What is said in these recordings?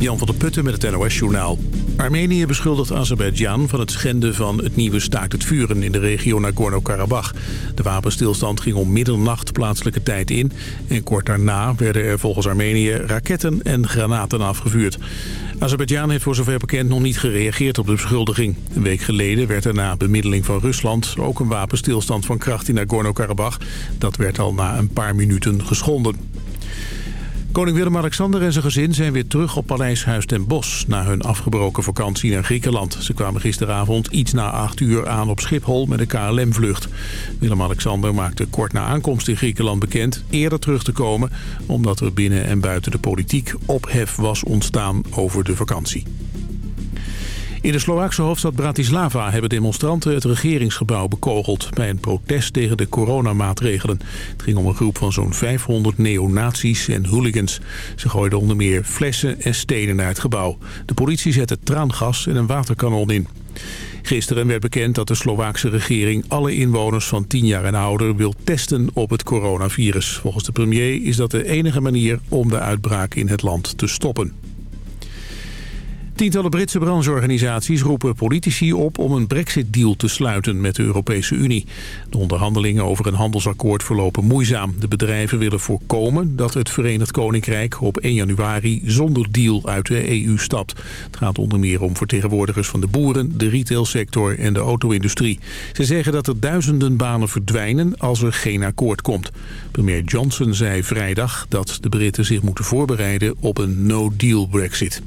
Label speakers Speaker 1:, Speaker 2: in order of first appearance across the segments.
Speaker 1: Jan van der Putten met het NOS-journaal. Armenië beschuldigt Azerbeidzjan van het schenden van het nieuwe staakt het vuren in de regio Nagorno-Karabakh. De wapenstilstand ging om middernacht plaatselijke tijd in. En kort daarna werden er volgens Armenië raketten en granaten afgevuurd. Azerbeidzjan heeft voor zover bekend nog niet gereageerd op de beschuldiging. Een week geleden werd er na bemiddeling van Rusland ook een wapenstilstand van kracht in Nagorno-Karabakh. Dat werd al na een paar minuten geschonden. Koning Willem-Alexander en zijn gezin zijn weer terug op Paleis Huis ten Bosch... na hun afgebroken vakantie naar Griekenland. Ze kwamen gisteravond iets na acht uur aan op Schiphol met een KLM-vlucht. Willem-Alexander maakte kort na aankomst in Griekenland bekend... eerder terug te komen, omdat er binnen en buiten de politiek ophef was ontstaan over de vakantie. In de Slovaakse hoofdstad Bratislava hebben demonstranten het regeringsgebouw bekogeld... bij een protest tegen de coronamaatregelen. Het ging om een groep van zo'n 500 neonazies en hooligans. Ze gooiden onder meer flessen en stenen naar het gebouw. De politie zette traangas en een waterkanon in. Gisteren werd bekend dat de Slovaakse regering alle inwoners van 10 jaar en ouder wil testen op het coronavirus. Volgens de premier is dat de enige manier om de uitbraak in het land te stoppen. Tientallen Britse brancheorganisaties roepen politici op om een brexit-deal te sluiten met de Europese Unie. De onderhandelingen over een handelsakkoord verlopen moeizaam. De bedrijven willen voorkomen dat het Verenigd Koninkrijk op 1 januari zonder deal uit de EU stapt. Het gaat onder meer om vertegenwoordigers van de boeren, de retailsector en de auto-industrie. Ze zeggen dat er duizenden banen verdwijnen als er geen akkoord komt. Premier Johnson zei vrijdag dat de Britten zich moeten voorbereiden op een no-deal brexit.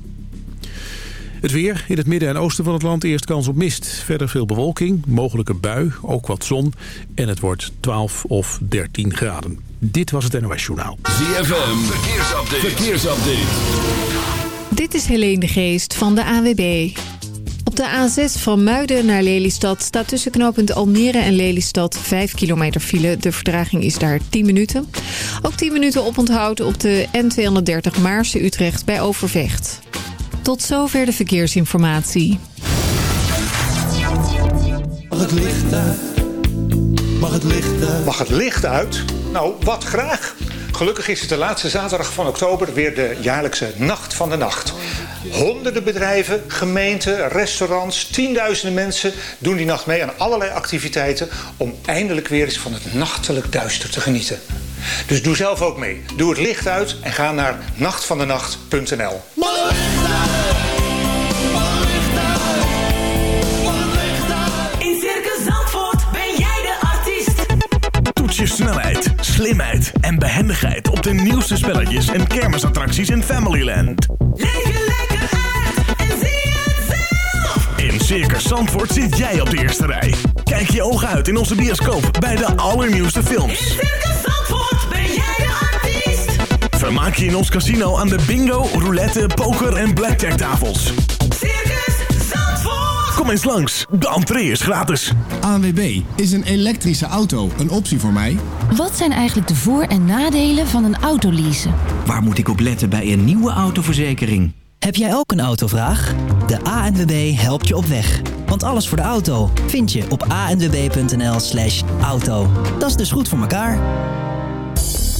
Speaker 1: Het weer. In het midden en oosten van het land eerst kans op mist. Verder veel bewolking, mogelijke bui, ook wat zon. En het wordt 12 of 13 graden. Dit was het NOS Journaal.
Speaker 2: ZFM, verkeersupdate. verkeersupdate.
Speaker 3: Dit is Helene de Geest van de AWB. Op de A6 van Muiden naar Lelystad staat tussen knooppunt Almere en Lelystad 5 kilometer file. De vertraging is daar 10 minuten. Ook 10 minuten oponthoud op de N230 Maarse-Utrecht bij Overvecht. Tot zover de verkeersinformatie.
Speaker 4: Mag het licht uit? Mag het licht uit?
Speaker 5: Mag het licht uit? Nou, wat graag. Gelukkig is het de laatste zaterdag van oktober weer de jaarlijkse Nacht van de Nacht. Honderden bedrijven, gemeenten, restaurants, tienduizenden mensen doen die nacht mee aan allerlei activiteiten om eindelijk weer eens van het nachtelijk duister te genieten. Dus doe zelf ook mee. Doe het licht uit en ga naar nachtvandenacht.nl.
Speaker 6: In Circus Zandvoort ben jij de artiest.
Speaker 7: Toets je snelheid, slimheid en behendigheid op de nieuwste spelletjes en kermisattracties in Familyland.
Speaker 6: Leef je lekker uit en zie het zelf.
Speaker 7: In Circus Zandvoort zit jij op de eerste rij. Kijk je ogen uit in onze bioscoop bij de allernieuwste
Speaker 6: In
Speaker 7: films.
Speaker 6: Circus Zandvoort
Speaker 7: Vermaak je in ons casino aan de bingo, roulette, poker en blackjack tafels.
Speaker 6: Circus Zandvoort.
Speaker 7: Kom eens langs, de entree is gratis.
Speaker 8: ANWB, is een elektrische auto een optie voor mij?
Speaker 9: Wat zijn eigenlijk de voor- en nadelen van een autoleasen?
Speaker 10: Waar moet ik op letten bij een nieuwe autoverzekering?
Speaker 11: Heb jij ook een autovraag? De ANWB helpt je op weg. Want alles voor de auto vind je op anwb.nl slash auto. Dat is dus goed voor elkaar.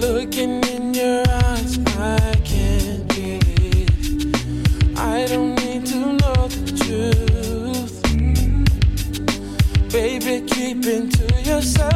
Speaker 12: Looking in your eyes, I can't believe I don't need to know the truth. Baby, keep it to yourself.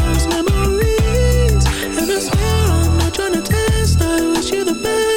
Speaker 13: the.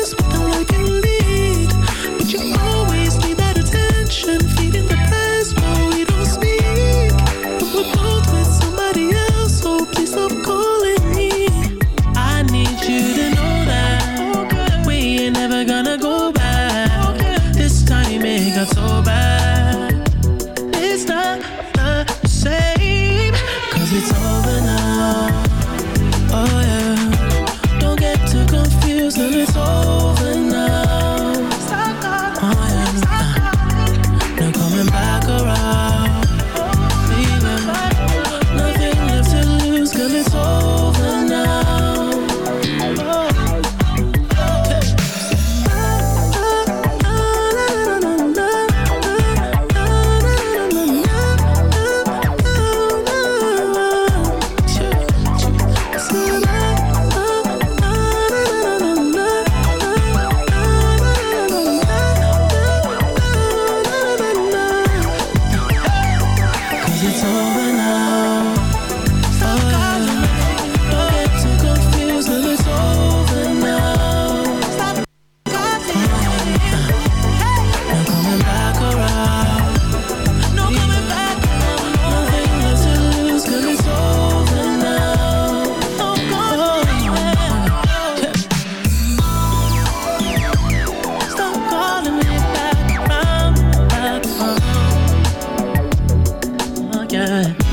Speaker 13: time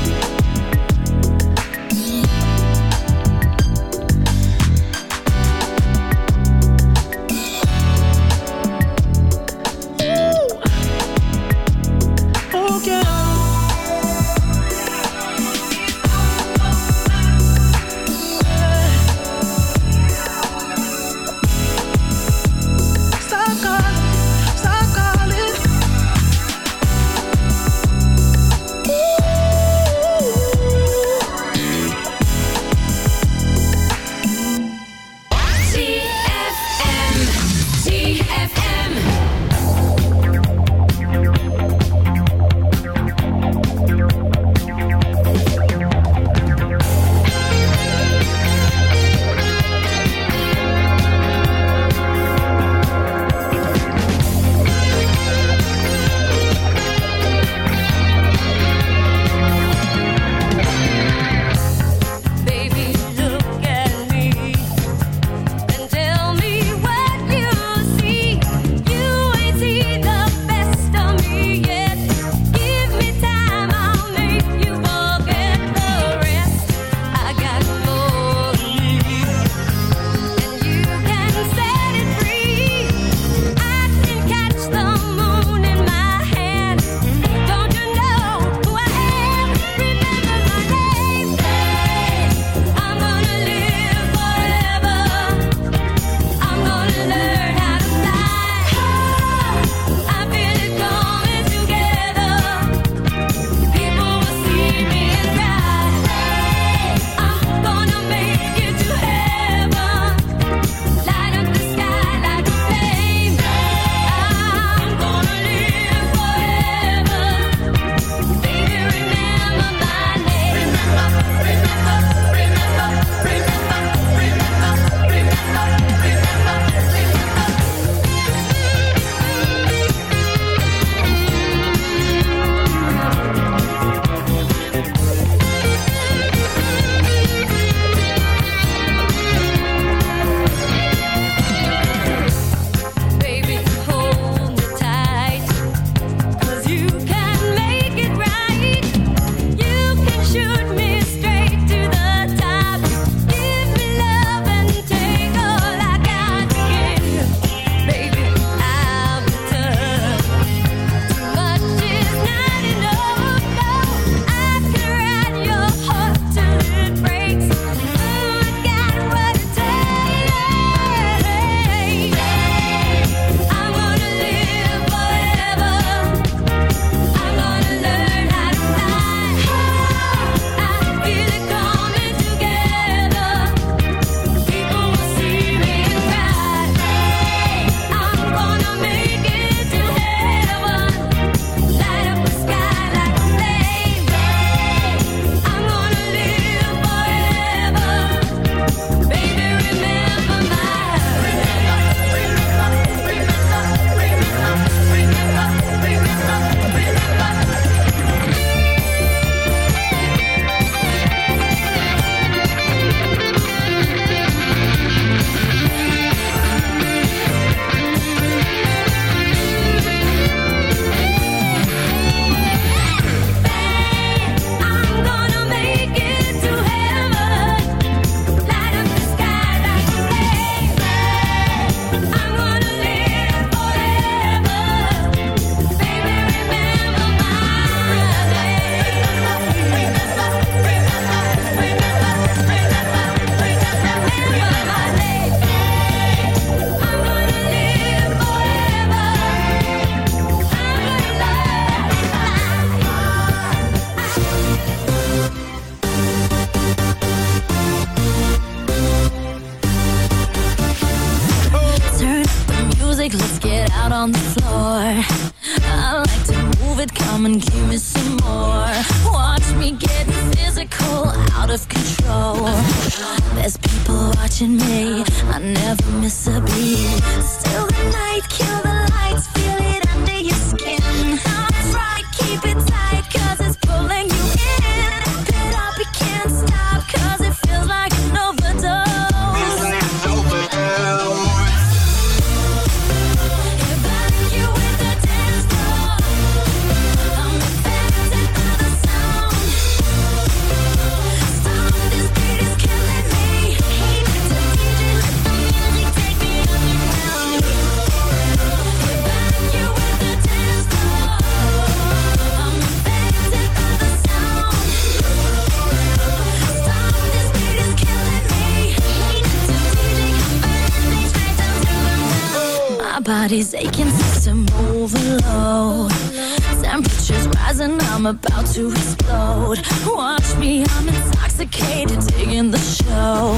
Speaker 13: to
Speaker 14: explode. Watch me, I'm intoxicated, digging the show.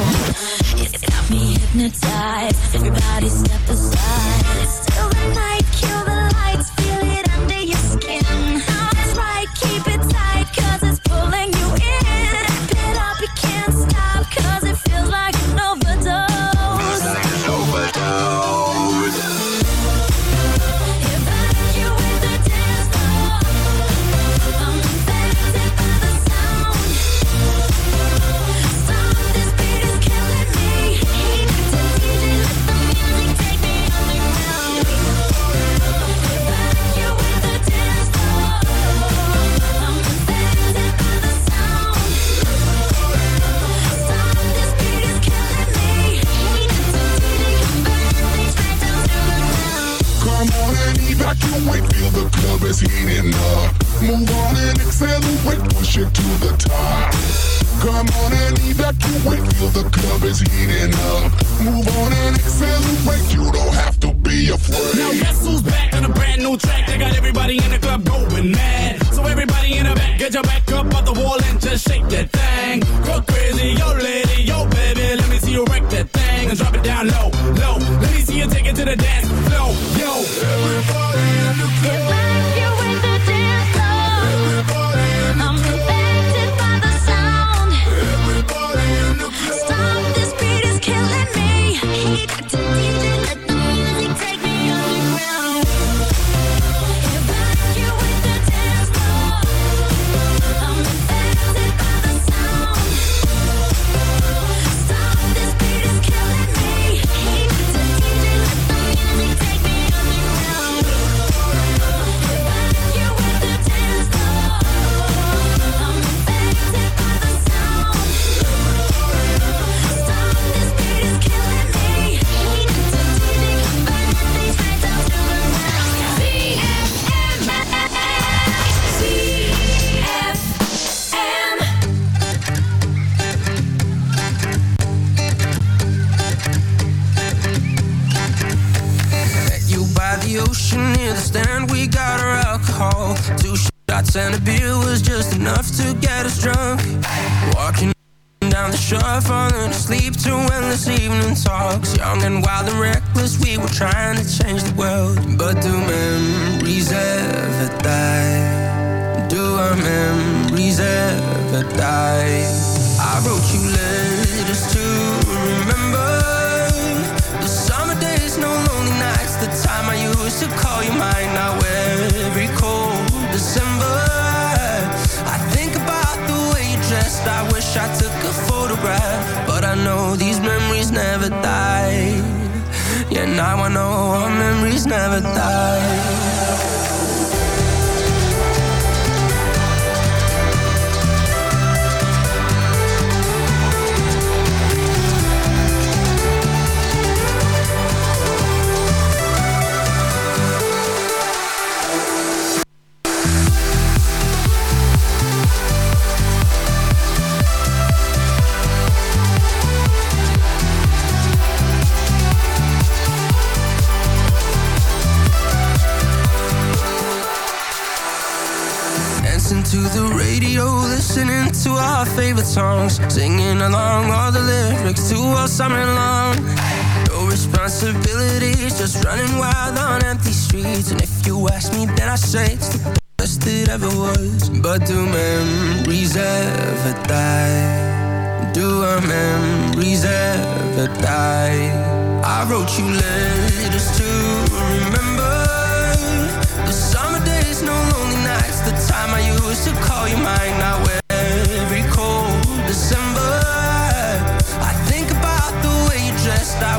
Speaker 14: It's got me hypnotized. Everybody step aside. It's still the night.
Speaker 15: reality's just
Speaker 16: running wild on empty streets. And if you ask me, then I say it's the best it ever was. But do memories ever die? Do our memories ever die? I wrote you letters to remember the summer days, no lonely nights, the time I used to call you mine. Now every cold December, I think about the way you dressed. I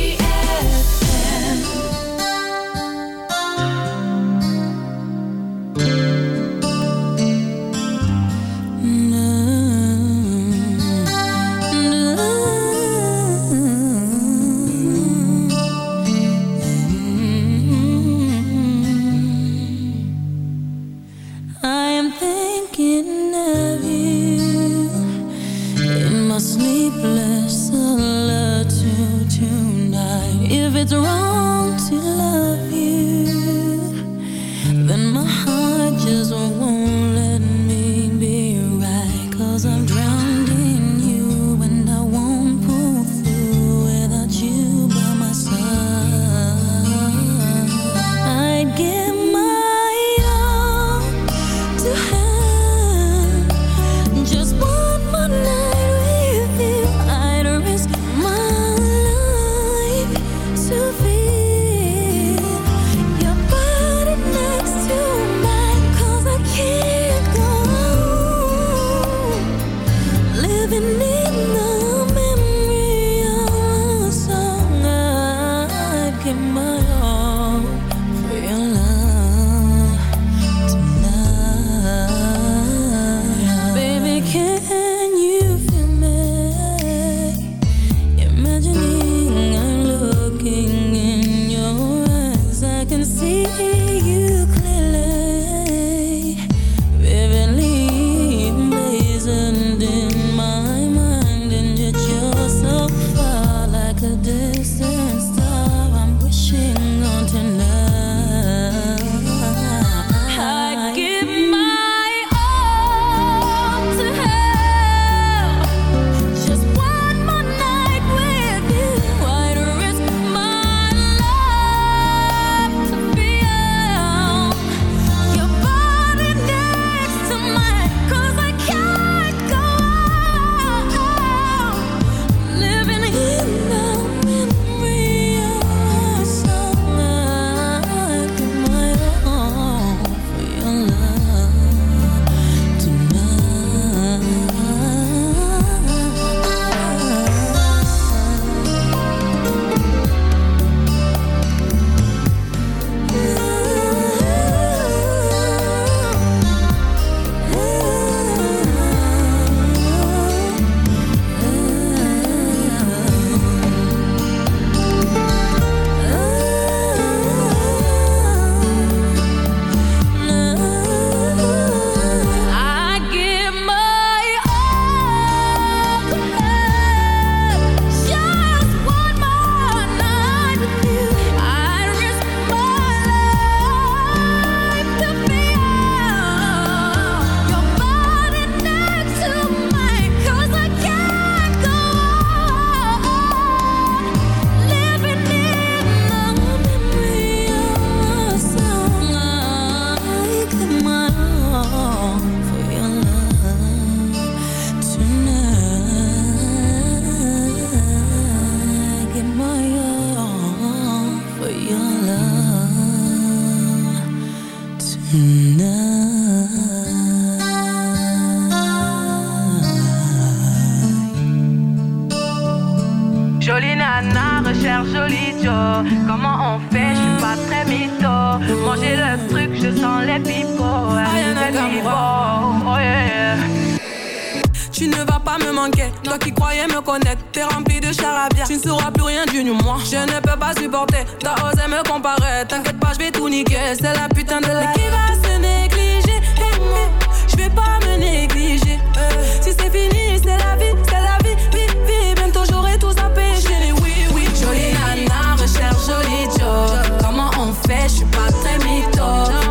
Speaker 17: T'inquiète pas, je vais tout niquer, c'est la putain de la. Mais qui va se négliger? Eh, Je vais pas me négliger. Euh, Si c'est fini, c'est la vie, c'est la vie, vie, vie. Bientôt j'aurai tout zappé. Chérie, oui, oui,
Speaker 18: Jolie nana, recherche joli Joe. Comment on fait, je suis pas très mytho.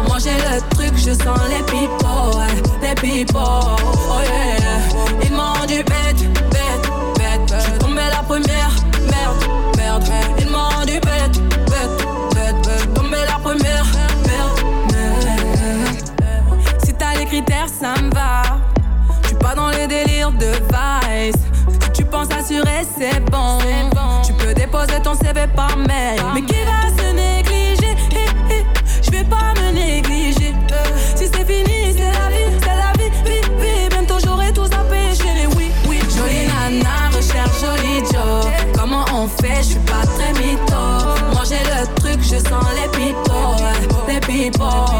Speaker 18: Manger le truc, je sens les ouais, les pipeaux.
Speaker 17: Ton CV par mail. Mais qui va se négliger? Je vais pas me négliger. Euh, Si c'est fini, c'est la vie, c'est la vie, vie, vie. Bientôt j'aurai tout zappé, chérie. Oui, oui,
Speaker 18: Jolie nana, recherche joli Joe. Comment on fait, je suis pas très mytho. Manger le truc, je sens les ouais, les.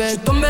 Speaker 18: Bête. Je